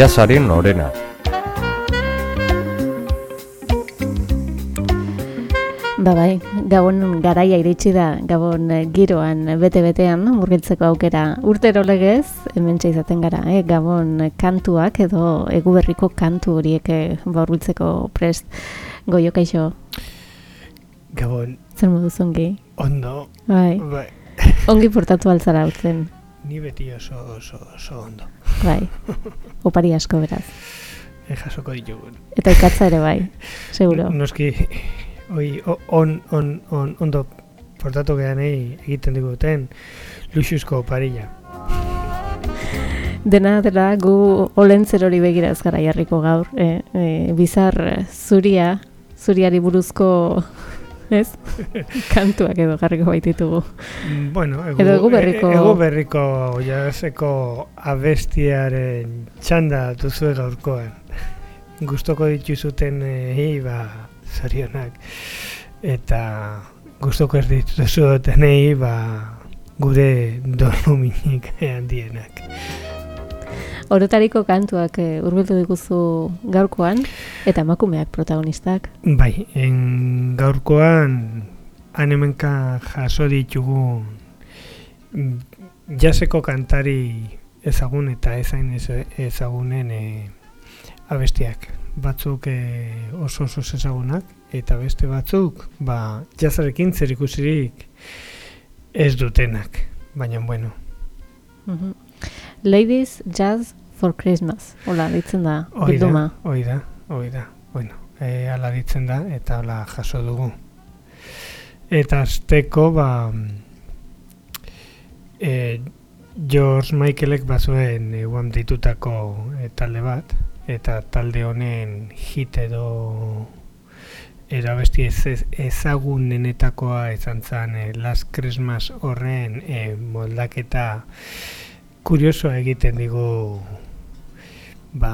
jazaren orena. Ba bai, gabon garaia iritsi da, gabon giroan bete-betean murgiltzeko aukera urtero legez, hemen izaten gara, eh? gabon kantuak edo eguberriko kantu horiek eh, baurbiltzeko prest goio kaixo. Gabon, Zer modu zongi? ondo, Bai, bai, ongi portatu altzara urtzen. Ni beti oso, oso, oso ondo. Bai, opari asko beraz. E jasoko ditugun. Eta ikatza ere bai, seguro. Noski, oi, on, on, on, ondo portatu gehanei egiten diguten luxuzko parilla. Dena dela gu olentzer hori begira ez gara jarriko gaur. E, e, bizar zuria, zuriari buruzko, ez? Kantuak edo jarriko baititugu. Mm, Bueno, egu, Edo egu berriko- e- egu berriko jazeko abestiaren txanda duzue gaurkoan. Gustoko dituzuten eh, ba, zorionak. Eta gustoko ez dituzutenei ba, gure doluminik handienak. Orotariko kantuak e, urbiltu diguzu gaurkoan, eta emakumeak protagonistak. Bai, en gaurkoan anemenka jaso ditugu mm, jaseko kantari ezagun eta ezain ez- ezagunen e, abestiak. Batzuk e, oso oso ezagunak eta beste batzuk ba, jazarekin zer ikusirik ez dutenak. Baina, bueno, Mhm. Ladies Jazz for Christmas. Hola, ditzen da, hoi da, bilduma. hoi da, hoi da. Bueno, e, ala ditzen da eta ala jaso dugu. Eta azteko, ba, e, George Michaelek bazuen e, uam ditutako e, talde bat, eta talde honen hit edo erabesti ez, ezagunenetakoa izan zen e, Last Christmas horren e, moldaketa kuriosoa egiten digu ba,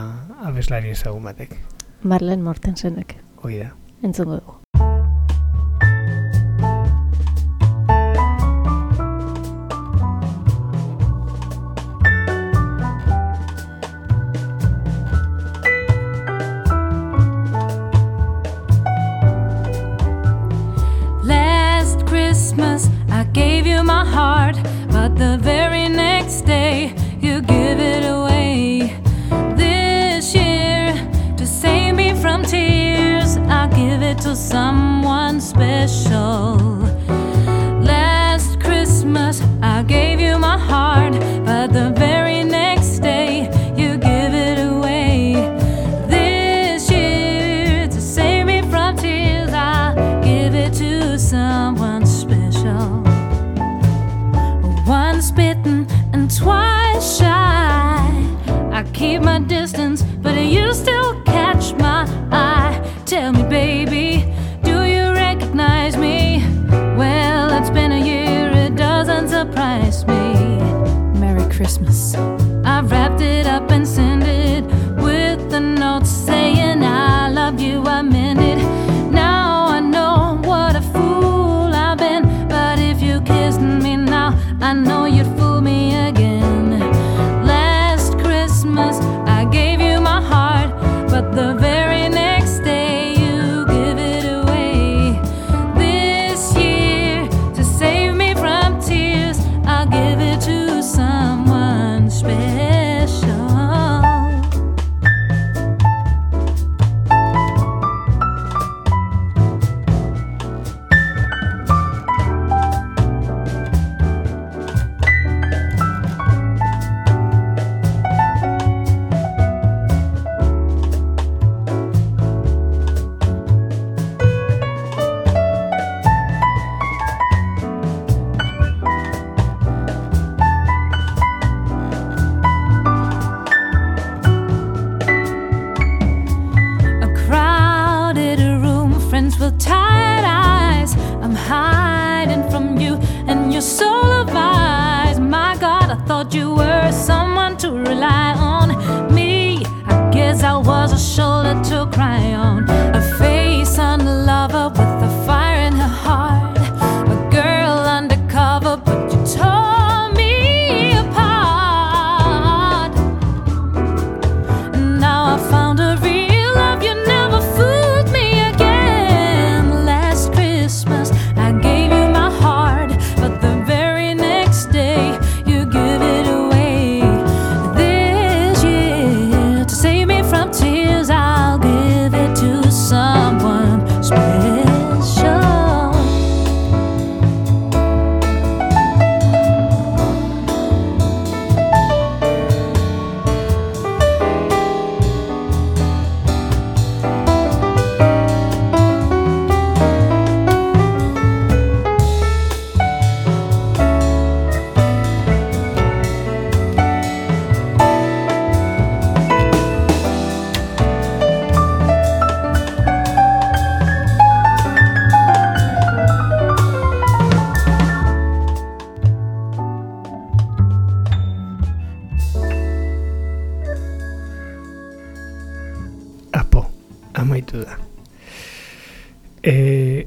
abeslari ezagun batek. Marlene Mortensenek, Hoi da. entzungo dugu. Someone special. Last Christmas I gave you my heart, but the very next day you give it away. This year, to save me from tears, I'll give it to someone special. Once bitten and twice shy. I keep my distance, but it used catch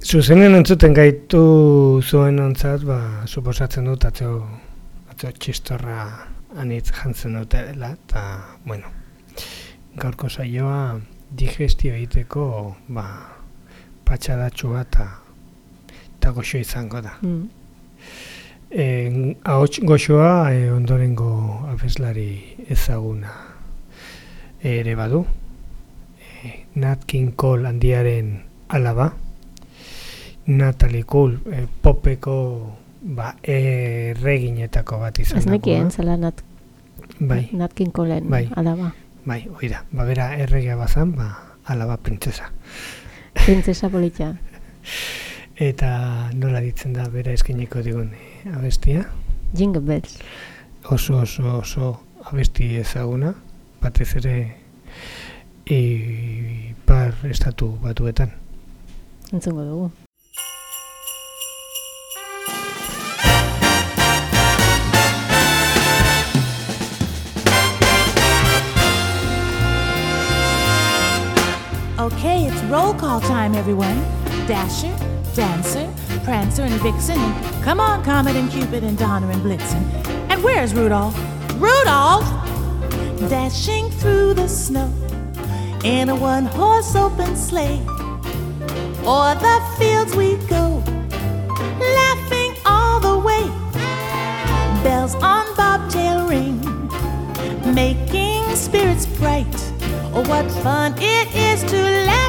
zuzenen entzuten gaitu zuen ontzat, ba, suposatzen dut, atzo, atzo txistorra anitz jantzen dutela, eta, bueno, gaurko saioa digestio egiteko, ba, patxadatxua eta eta goxo izango da. Mm. E, ahots goxoa e, ondorengo abeslari ezaguna ere badu. E, Nat King Cole handiaren alaba. Natalie Cole e, popeko ba, erreginetako bat izan Ez nekien zela nat, Bai, Nat King Coleen Bai. alaba. bai, oida. Ba, bera erregea bazan, ba, alaba printzesa. Printzesa politxa. Eta nola ditzen da bera eskineko digun eh, abestia. Jingle Bells. Oso oso oso abesti ezaguna, batez ere ipar estatu batuetan. Entzungo dugu. Roll call time, everyone. Dasher, Dancer, Prancer, and Vixen, and come on, Comet and Cupid and Donner and Blitzen. And where's Rudolph? Rudolph! Dashing through the snow in a one horse open sleigh. O'er the fields we go, laughing all the way. Bells on bobtail ring, making spirits bright. Oh, what fun it is to laugh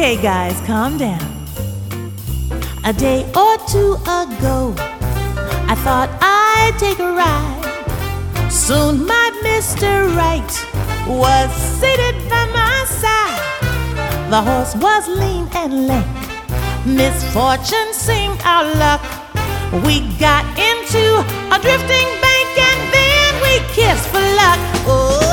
Okay, guys, calm down. A day or two ago, I thought I'd take a ride. Soon my Mr. Right was seated by my side. The horse was lean and lank. Misfortune seemed our luck. We got into a drifting bank and then we kissed for luck. Oh,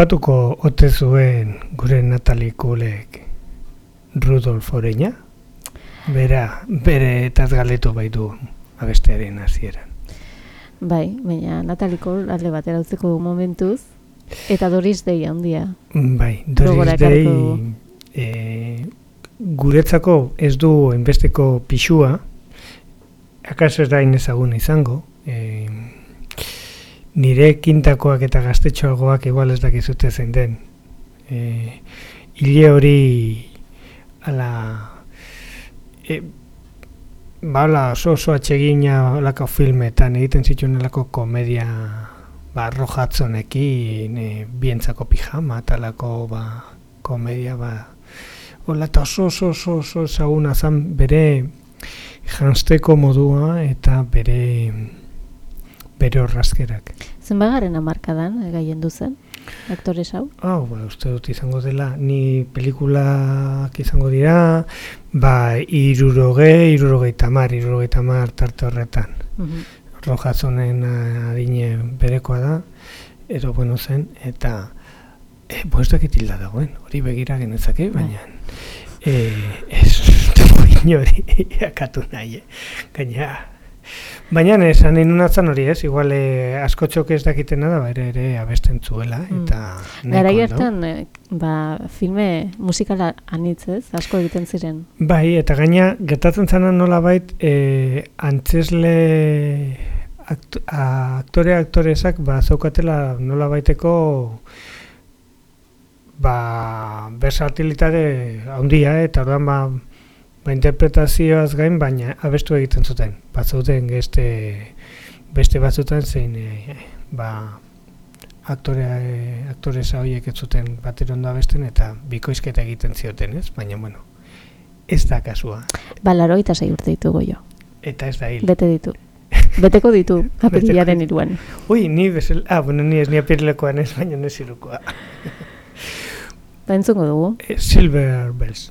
ez, topatuko ote zuen gure Natalie Coolek Rudolf Oreña. Bera, bere etaz galetu baitu abestearen hasieran. Bai, baina Nataliko alde batera utziko du momentuz. Eta Doris Day handia. Bai, Doris Day e, guretzako ez du enbesteko pixua, akaso ez da inezagun izango, e, nire kintakoak eta gaztetxoagoak igual ez dakizute zein den. E, hile hori ala e, ba, ala, oso oso atxegina lako filmetan egiten zituen lako komedia ba, rojatzonekin e, bientzako pijama talako ba, komedia ba, Ola, eta oso oso oso oso zan bere jansteko modua eta bere bere horrazkerak. Zenbagaren amarkadan, eh, gaien duzen, aktore hau? Hau, ba, uste dut izango dela, ni pelikulak izango dira, ba, iruroge, iruroge tamar, iruroge tamar tarte horretan. Mhm. Rojatzonen eh, adine berekoa da, edo bueno zen, eta e, bo ez dakit hilda dagoen, hori begira genezake, Bai. baina e, ez dugu inori akatu nahi, eh? gaina Baina esan nahi nunatzen hori ez, igual eh, askotxok ez dakitena da, ba, ere ere abesten zuela, Mm. eta nahiko Garai ondo. hartan, eh, ba, filme musikala anitz ez, asko egiten ziren. Bai, eta gaina gertatzen zana nola bait, e, antzesle aktu, aktore aktoresak ba, zaukatela nola baiteko ba, bersatilitate handia, eta orduan ba, ba, interpretazioaz gain, baina abestu egiten zuten. Batzuten beste, beste batzutan zein e, ba, aktore, e, aktoresa horiek ez zuten batero ondo abesten eta bikoizketa egiten zioten, ez? Baina, bueno, ez da kasua. Ba, laro eta sei urte ditugu jo. Eta ez da hil. Bete ditu. Beteko ditu, apirilaren iruan. Ui, ni bezala, ah, bueno, ni ez ni apirilekoan ez, baina ez irukoa. Ba, entzungo dugu. Eh, Silver Bells.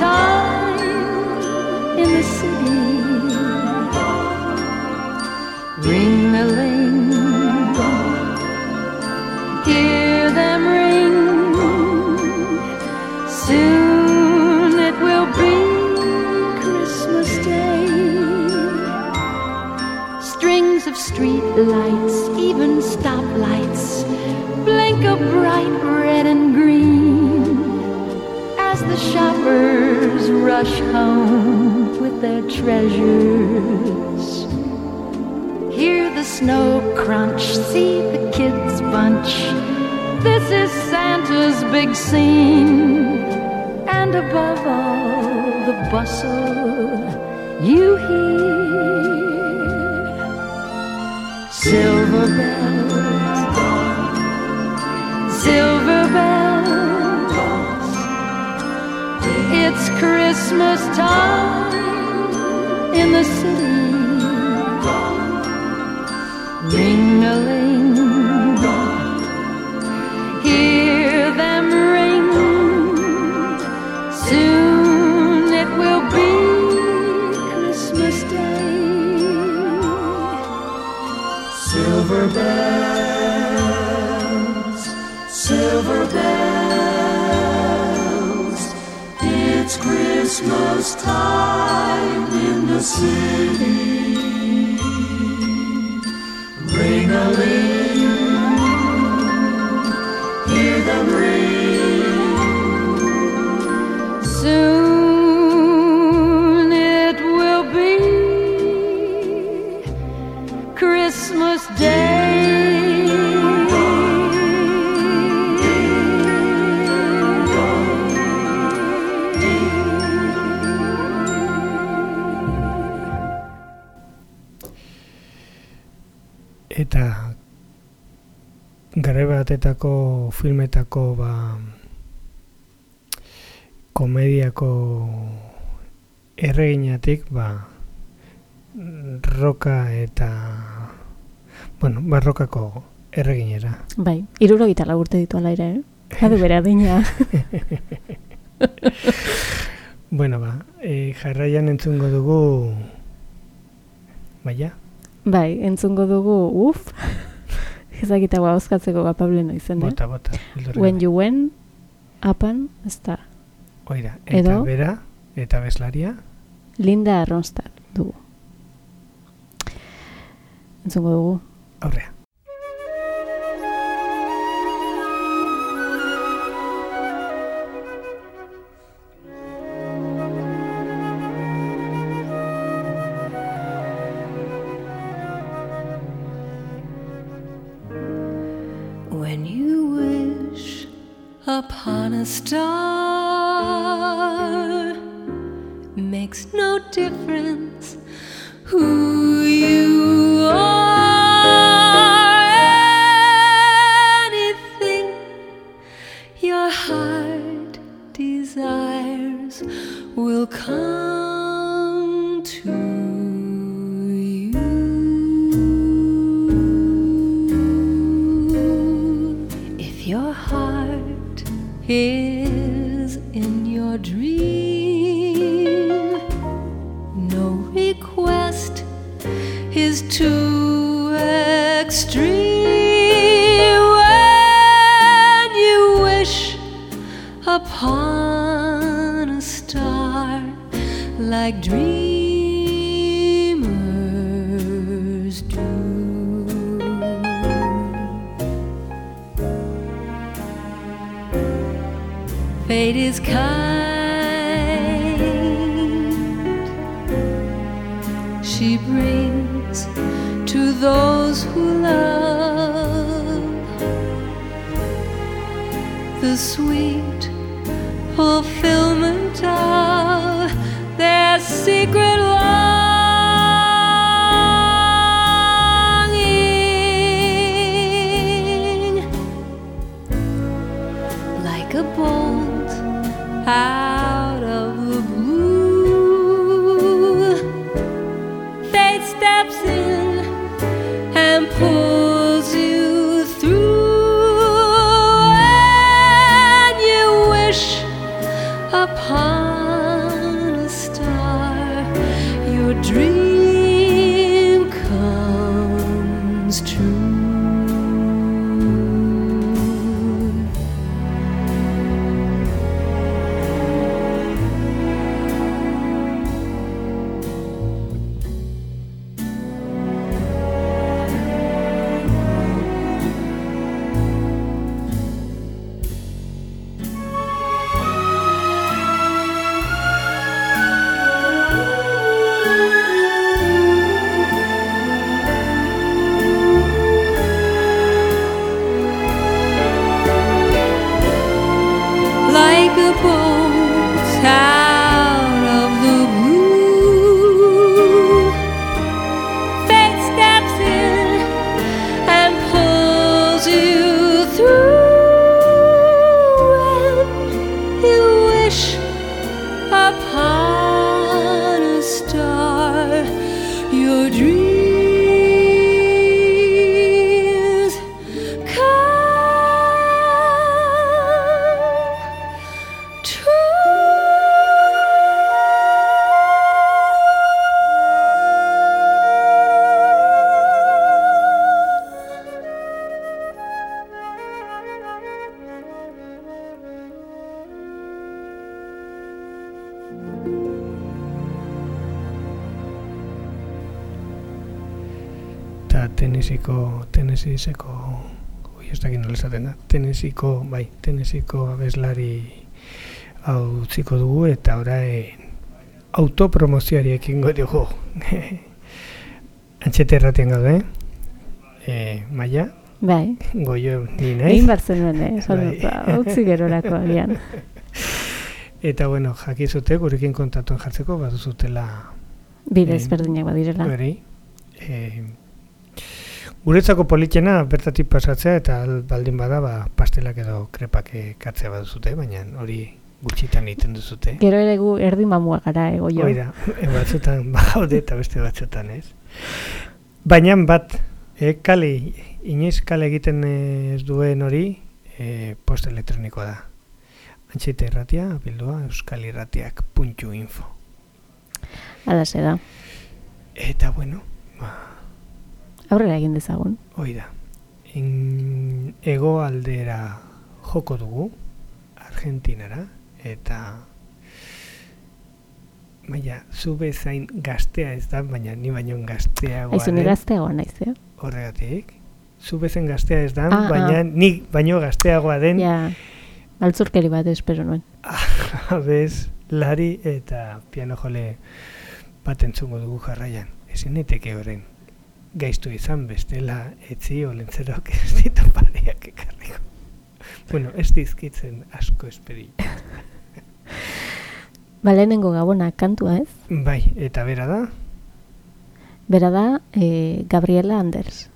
time in the city. Ring a ling, hear them ring. Soon it will be Christmas Day. Strings of street lights, even stoplights, blink a bright red shoppers rush home with their treasures. Hear the snow crunch, see the kids bunch. This is Santa's big scene. And above all the bustle, you hear silver bells, silver bells. Christmas time in the city. Ring a city. Batetako filmetako ba komediako erreginatik ba roka eta bueno, barrokako erreginera. Bai, iruro gitala urte ditu ala ere, eh? Jadu bere adina. Bueno, ba, e, jarraian entzungo dugu Baia, bai, entzungo dugu, uf, ezakita guau euskatzeko ba Pablo noizen, eh? bota, bota. When you win, apan, ez da, Oira, eta Edo? bera, eta bezlaria, Linda Ronstadt dugu. Entzungo dugu. aurrea. A star, makes no difference who Fate is kind. She brings to those who love the sweet fulfillment of their secret longing tenisiko, tenisiko, ui, ez dakit nola esaten da, tenisiko, bai, tenisiko abeslari hau utziko dugu eta orain autopromozioari ekingo dugu. Antxete erraten gaude, e, maia, Bai, goio ni egin naiz. behar zenuen, eh? Bai. dut, ba, utzi gerorako agian. Eta bueno, jakizute gurekin kontatuen jartzeko baduzutela Bide Eh, ezberdinak badirela. hori. E, Guretzako politxena bertatik pasatzea eta al- baldin bada ba, pastelak edo krepak katzea baduzute, baina hori gutxitan egiten duzute. Gero ere gu erdi mamua gara ego jo. Hoi da, e, batzutan baude eta beste batzutan ez. Baina bat, e, kale, inoiz kale egiten ez duen hori, e, post elektronikoa da. Antxeite irratia, bildua, euskalirratiak.info. Ala da. Eta bueno, ba, Aurrera egin dezagun. hoi da. Ego aldera joko dugu, Argentinara, eta Baina, zu bezain gaztea ez da, baina ni baino gazteagoa Aizu ni gazteagoa naiz, eh? horregatik. Zu bezen gaztea ez da, Ah, baina ah. nik baino gazteagoa den Ja, altzurkeri bat espero nuen. abez, lari eta piano jole bat entzungo dugu jarraian. Ezin niteke horren gaiztu izan bestela etzi olentzerok ez ditu pareak ekarriko. Bueno, ez dizkitzen asko esperi. Ba, lehenengo gabona kantua ez? Bai, eta bera da, Bera da, eh, Gabriela Anders.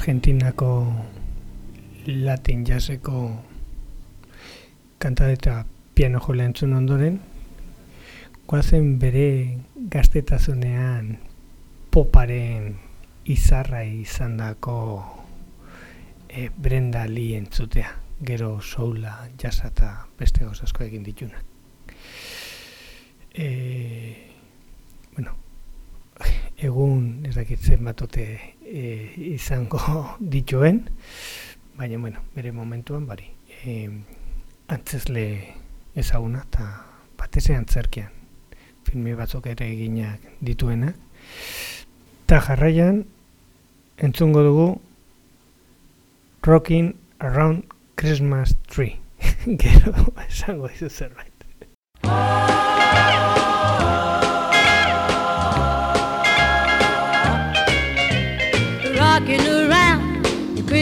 Argentinako Latin jazzeko kanta eta piano jole entzun ondoren, guazen bere gaztetazunean poparen izarra izan dako e, Brenda Lee entzutea, gero soula, jazza eta beste asko egin dituna. E, bueno, egun ez dakitzen batote e, izango dituen, baina, bueno, bere momentuan, bari, e, antzesle ezaguna eta batez antzerkian filmi batzuk ere eginak dituenak. Ta jarraian entzungo dugu Rocking Around Christmas Tree. Gero esango dizu zerbait.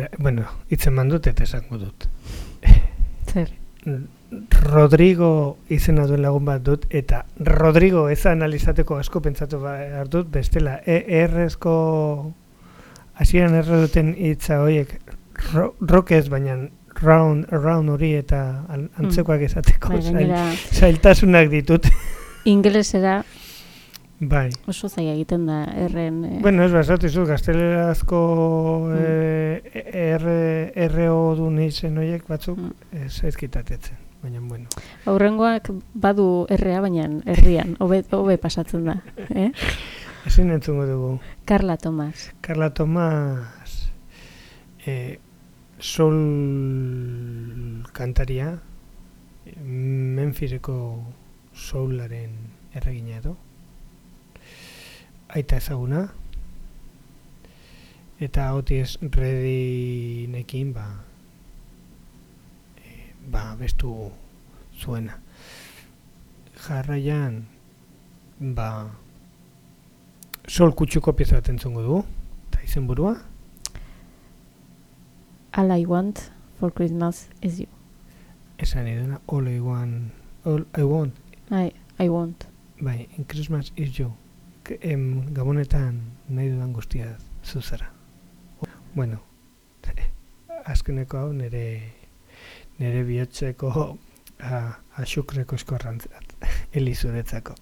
Ez, bueno, itzen mandut eta esango dut. Zer. Rodrigo izena duen lagun bat dut, eta Rodrigo ez analizateko asko pentsatu behar dut, bestela, e errezko hasieran erre duten hitza horiek ro, rock ez, baina round, round hori eta an- antzekoak esateko Bai, zail, gainera zailtasunak ditut. ingelesera bai. oso zaila egiten da erren eh, Bueno, ez basatu izu, gaztelerazko eh, R, RO du izen horiek batzuk Mm. ez ezkitatetzen. Baina, bueno. aurrengoak badu errea baina herrian hobe hobe pasatzen da, eh? Ezin entzungo dugu. Carla Tomas. Carla Tomás eh, soul kantaria Memphiseko soularen erregina edo aita ezaguna. Eta Otis Reddinekin ba eh, ba bestu zuena. Jarraian ba sol kutsuko pieza bat entzungo dugu eta izenburua? All I want for Christmas is you. esan eduna all I want all I want. I, I want. bai in Christmas is you Em, gabonetan nahi dudan guztia zuzara bueno azkeneko hau nire nire bihotzeko a, asukreko eskorrantzat elizuretzako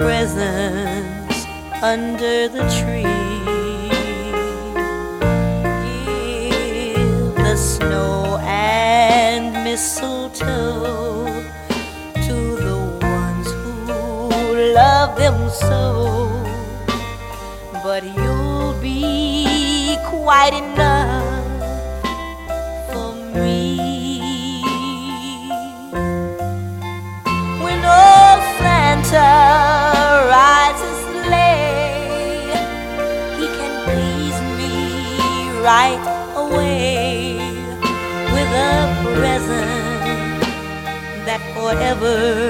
presents under the tree. color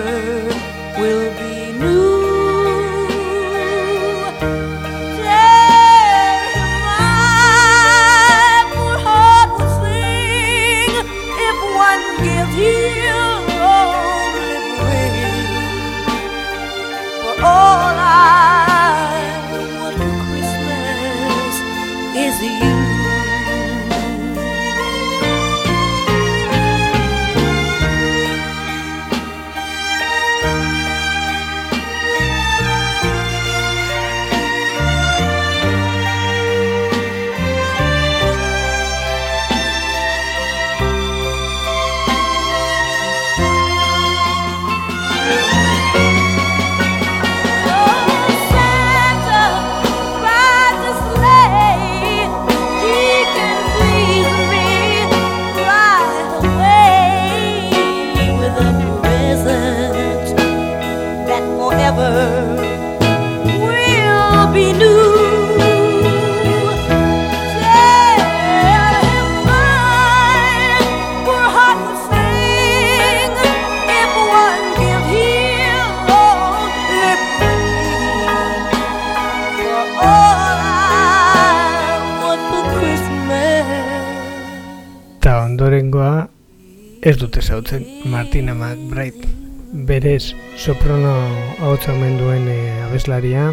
Martina McBride. Berez soprano ahotsa omen duen eh, abeslaria.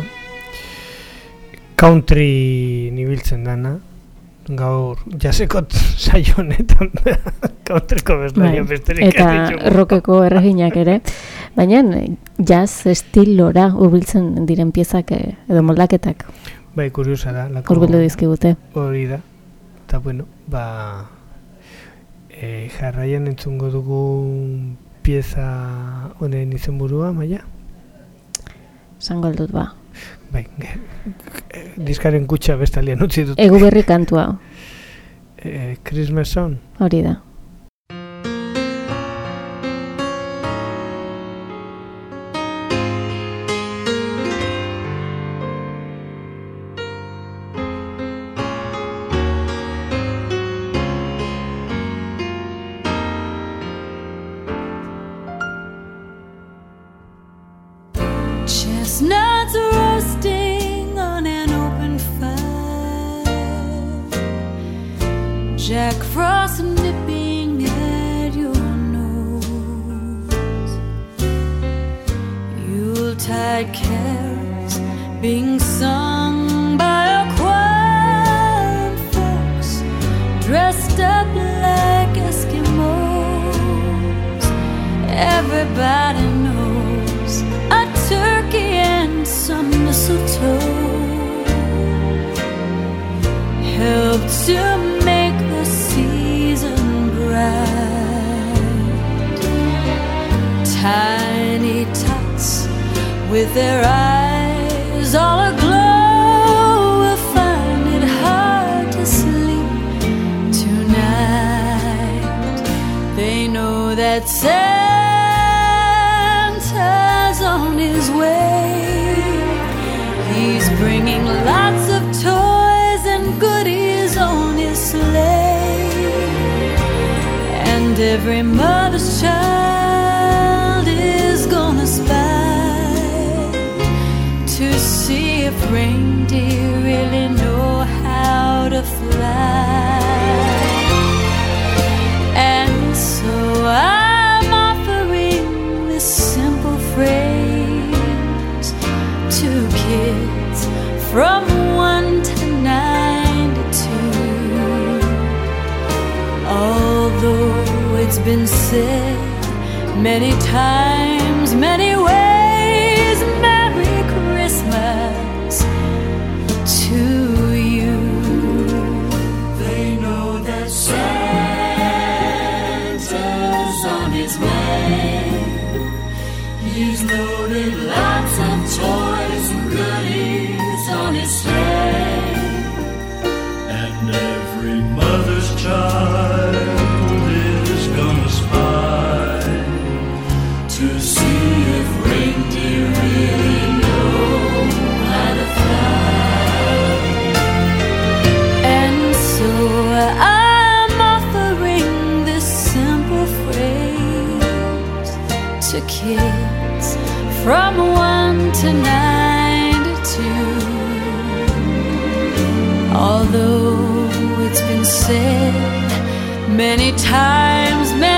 Country nibiltzen dana. Gaur jasekot saio honetan countryko abeslaria besterik Bai, eta rockeko erreginak ere. Baina jazz estilora hurbiltzen diren piezak eh, edo moldaketak Bai, kuriosa da. hurbildu dizkigute. Hori da. Eta bueno, ba... E, jarraian entzungo dugu pieza honen izenburua, maia? Zango dut ba. Bai, diskaren kutsa bestalian utzi dut. Egu berri kantua, E, Christmas Song. hori da. Jack Frost nipping at your nose. Yuletide carols being sung by a choir of folks dressed up like Eskimos. Everybody knows a turkey and some mistletoe help to with their eyes all aglow will find it hard to sleep tonight. They know that Santa's on his way. He's bringing lots of toys and goodies on his sleigh. And every mother's been said many times, his way. He's loaded lots of toys and goodies on his sleigh. And every mother's child to kids from one to ninety-two. Although it's been said many times, many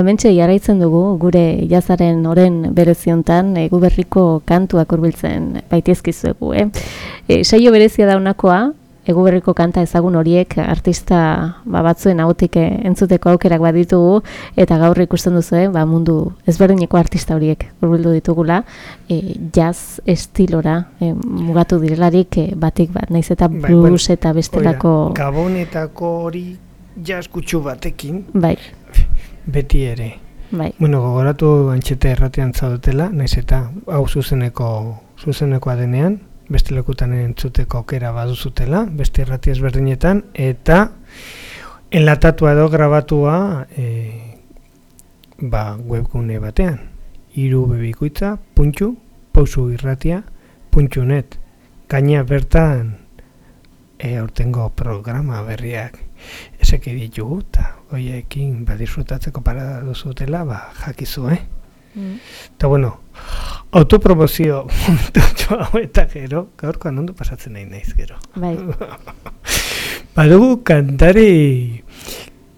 Ba, mentxe, jarraitzen dugu gure jazaren oren bereziontan egu berriko kantuak urbiltzen baitiezkizuegu, eh? E, saio berezia daunakoa, egu berriko kanta ezagun horiek artista ba, batzuen ahotik eh, entzuteko aukerak baditugu, eta gaur ikusten duzu, eh, ba, mundu ezberdineko artista horiek urbildu ditugula, e, jazz estilora e, mugatu direlarik e, batik bat, naiz eta Bai, blues bueno, eta bestelako... Oida, Gabonetako hori jaskutsu batekin, Bai, beti ere. bai. Bueno, gogoratu antxeta erratean zaudetela, naiz eta hau zuzeneko zuzenekoa denean, beste lekutan entzuteko aukera baduzutela, beste errati ezberdinetan, eta enlatatua edo grabatua e, ba, webgune batean. Iru bebikuitza, puntxu, pausu irratia, puntxu net. Gaina bertan e, aurtengo programa berriak eseki ditugu, eta hoiekin ba, disfrutatzeko para duzutela, ba, jakizu, eh? Mm. Eta bueno, autopromozio hau eta gero, gaurkoan ondo pasatzen nahi naiz gero. Bai, Badugu kantari,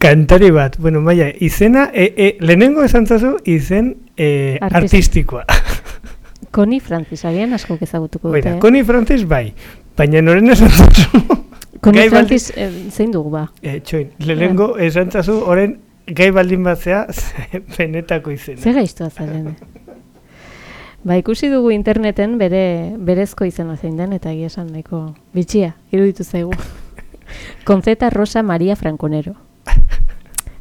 kantari bat, bueno, maia, izena, e, e, lehenengo esan zazu, izen e, Artist- artistikoa. Connie Francis, agian asko ezagutuko dute. Connie Francis bai, baina noren esan zazu, gai baldi- Francis eh, zein dugu ba? e, txoin, lehenengo esan zazu, oren gai baldin batzea, benetako izena. Zer gaiztua zaren? Ba, ikusi dugu interneten bere berezko izena zein den, eta egia esan nahiko bitxia, iruditu zaigu. Konzeta Rosa Maria Franconero.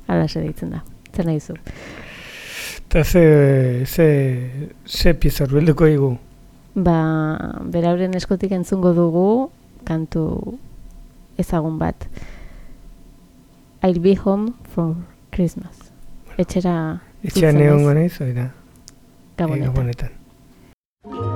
Hala se deitzen da. Zer nahi zu? Eta ze, ze, ze pieza urbilduko igu. Ba, berauren eskotik entzungo dugu kantu ezagun bat. I'll be home for Christmas. Etxera Etxean itzultzen egongo naiz, oida, Gabonetan. gabonetan.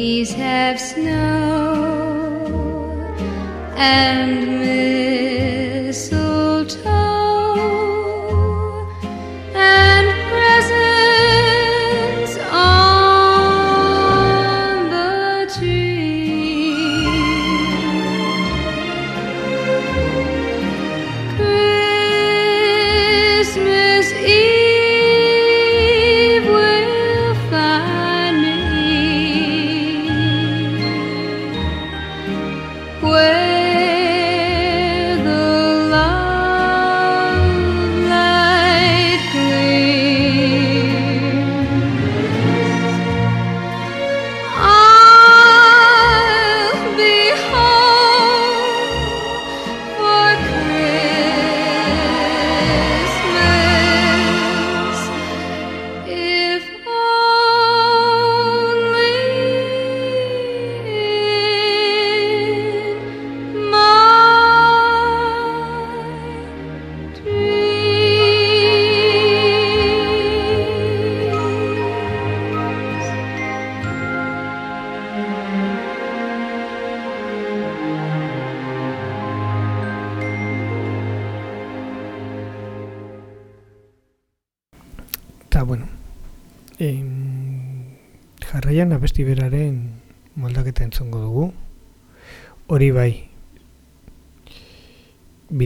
These have snow and mistletoe.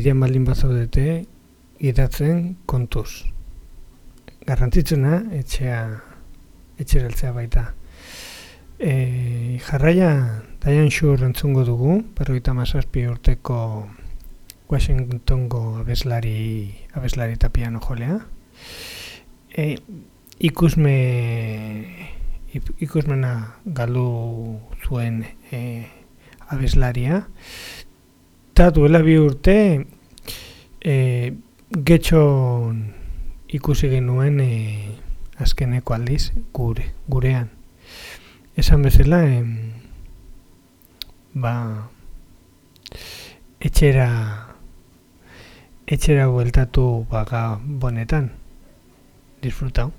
Bidean baldin bazaudete, idatzen kontuz. Garrantzitsuna, etxea, etxeraltzea baita. E, jarraia, Diane Shore entzungo dugu, berroita mazazpi urteko Washingtongo abeslari, abeslari eta piano jolea. E, ikusme ikusmena galdu zuen e, abeslaria eta duela bi urte e, getxon ikusi genuen e, azkeneko aldiz gure, gurean esan bezala em, ba etxera etxera bueltatu baga bonetan disfrutau.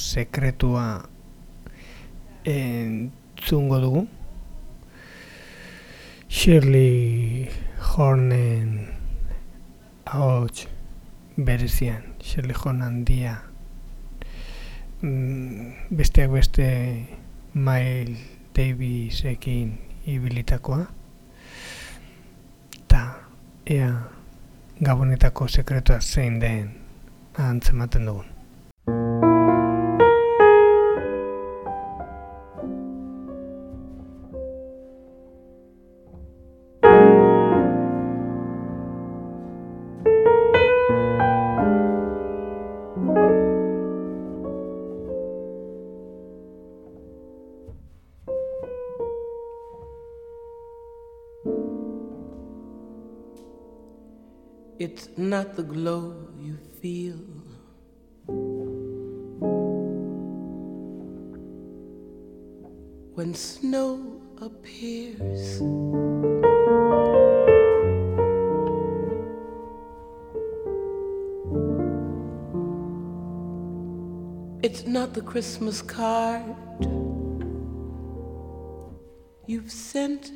Sekretua entzungo dugu. Shirley Hornen ahots berezian, Shirley Horn handia. Mm, besteak beste Miles Davisekin ibilitakoa. Ta ea Gabonetako sekretua zein den antzematen dugun. It's not the glow you feel. When snow appears, it's not the Christmas card you've sent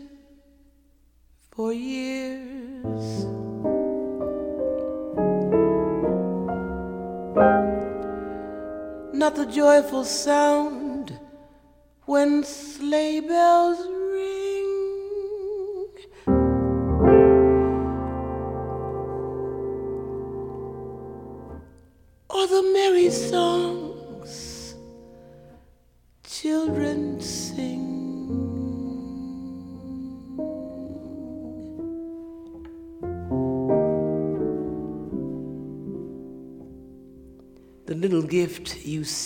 the joyful sound when sleigh bells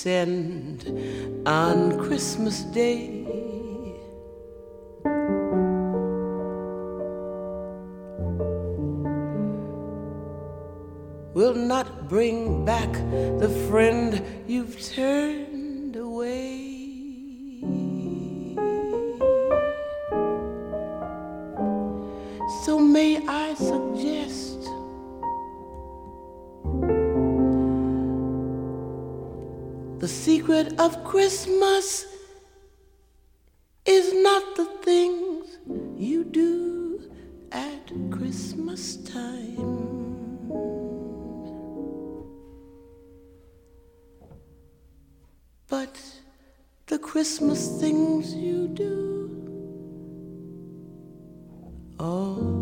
send on Christmas Day. Will not bring back the friend you've turned The secret of Christmas is not the things you do at Christmas time. But the Christmas things you do all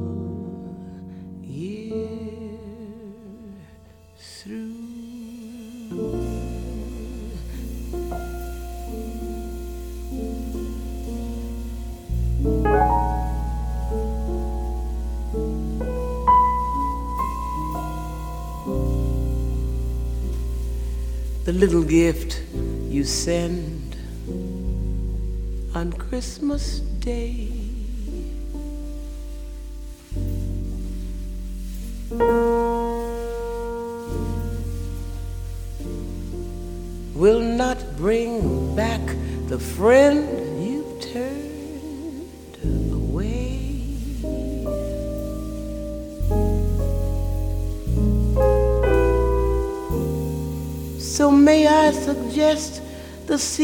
little gift you send on Christmas Day.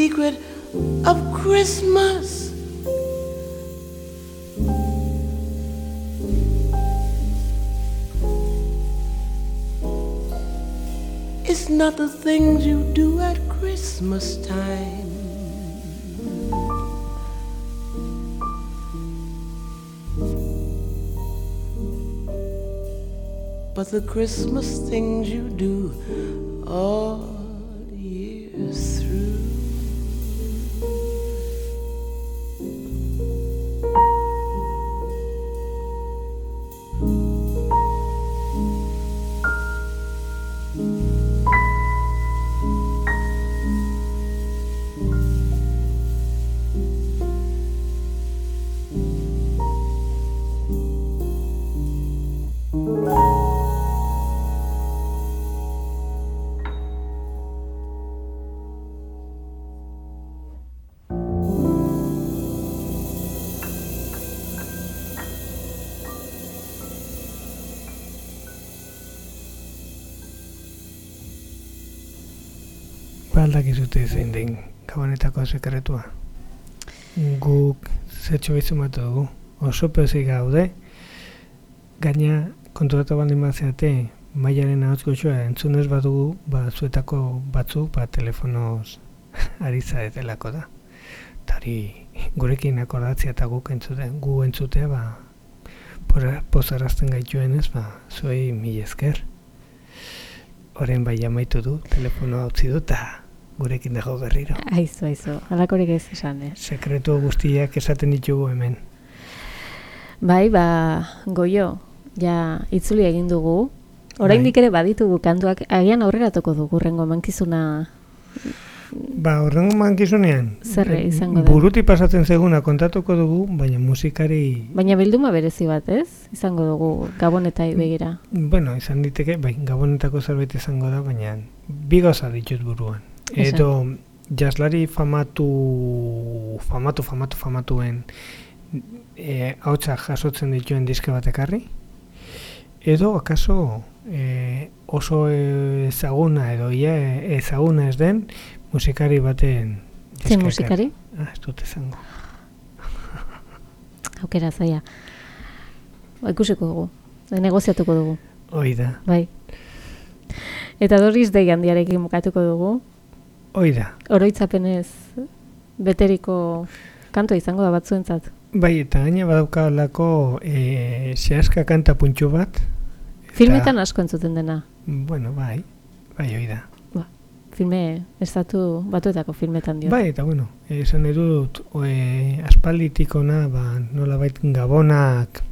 Secret of Christmas? It's not the things you do at Christmas time. But the Christmas things you do Ba aldakizute zein den gabonetako sekretua. Guk zertxo bizun bat dugu. Oso pezik gaude. Gaina konturatu baldin bat zeate, mailaren ahotsko txoa entzunez badugu, ba, zuetako batzuk, ba, telefonoz ari zaretelako da. Tari gurekin akordatzea eta guk entzute, gu entzutea, ba, pozarazten gaituenez, ba, zuei mil esker. Horen bai amaitu du, telefonoa utzi du, eta gurekin dago berriro. Aizu, aizu, alakorik ez esan, eh? Sekretu guztiak esaten ditugu hemen. Bai, ba, goio, ja, itzuli egin dugu. Oraindik ere baditugu kantuak, agian aurreratuko dugu rengo mankizuna Ba, horrengo mankizunean, Zer eh, izango da? buruti pasatzen zeguna kontatuko dugu, baina musikari, Baina bilduma berezi bat, ez? Izango dugu gabonetai begira. bueno, izan diteke, bai, gabonetako zerbait izango da, baina bi gauza ditut buruan. Edo, jaslari famatu, famatu, famatu, famatuen e, hautsa jasotzen dituen diske bat ekarri, edo, akaso, e, oso ezaguna edo ia ezaguna ez den musikari baten diska musikari? Ah, ez dut izango. Aukera zaia. Ba, ikusiko dugu. Negoziatuko dugu. Hoi da, Bai. Eta Doris Day handiarekin bukatuko dugu. Hoi da. Oroitzapenez beteriko kantua izango da batzuentzat. Bai, eta gaina badaukalako e, sehaska kanta puntxu bat. eta- Filmetan asko entzuten dena. Bueno, bai, bai, hoi da. Filme, estatu batuetako filmetan dio. Bai, eta bueno, esan nahi dut, e, aspalditik ona, ba, nola gabonak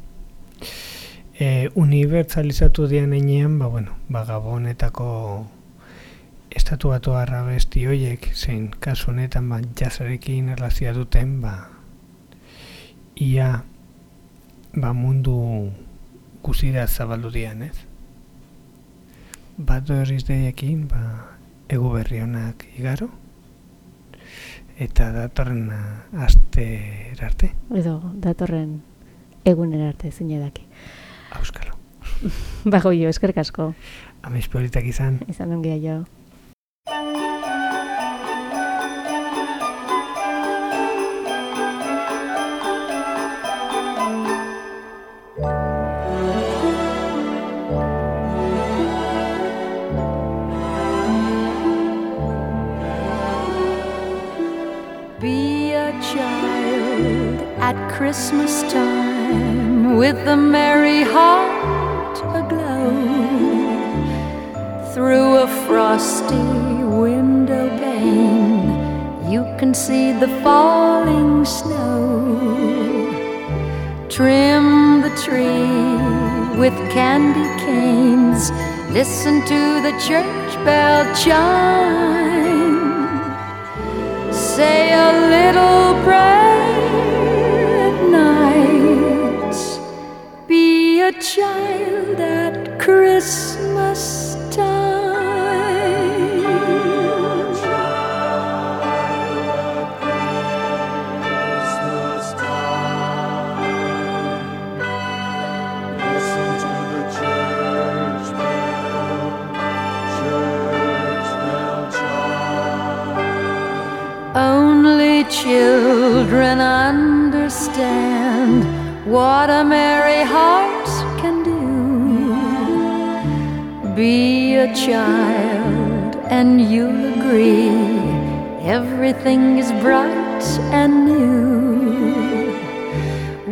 e, unibertsalizatu dian einean, ba, bueno, ba, gabonetako estatu batu besti hoiek, zein kasu honetan, ba, jazarekin erlazia duten, ba, ia, ba, mundu guzira zabaldu dian, ez? Bat Doris Dayekin, ba, egu berri honak igaro, eta datorren ah, aste arte, Edo datorren egunera arte zine daki. auskalo. Bago jo, eskerrik asko. Amaiz politak izan. Izan ongia jo. Be a child at Christmas time with a merry heart Through a frosty window pane, you can see the falling snow. Trim the tree with candy canes, listen to the church bell chime. Say a little prayer at night. Be a child at Christmas what a merry heart can do. Be a child, and you'll agree everything is bright and new.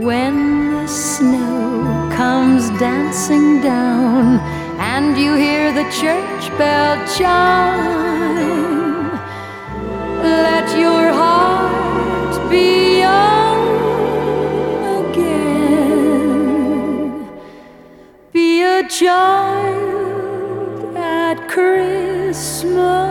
When the snow comes dancing down, and you hear the church bell chime. Let your heart be child at Christmas.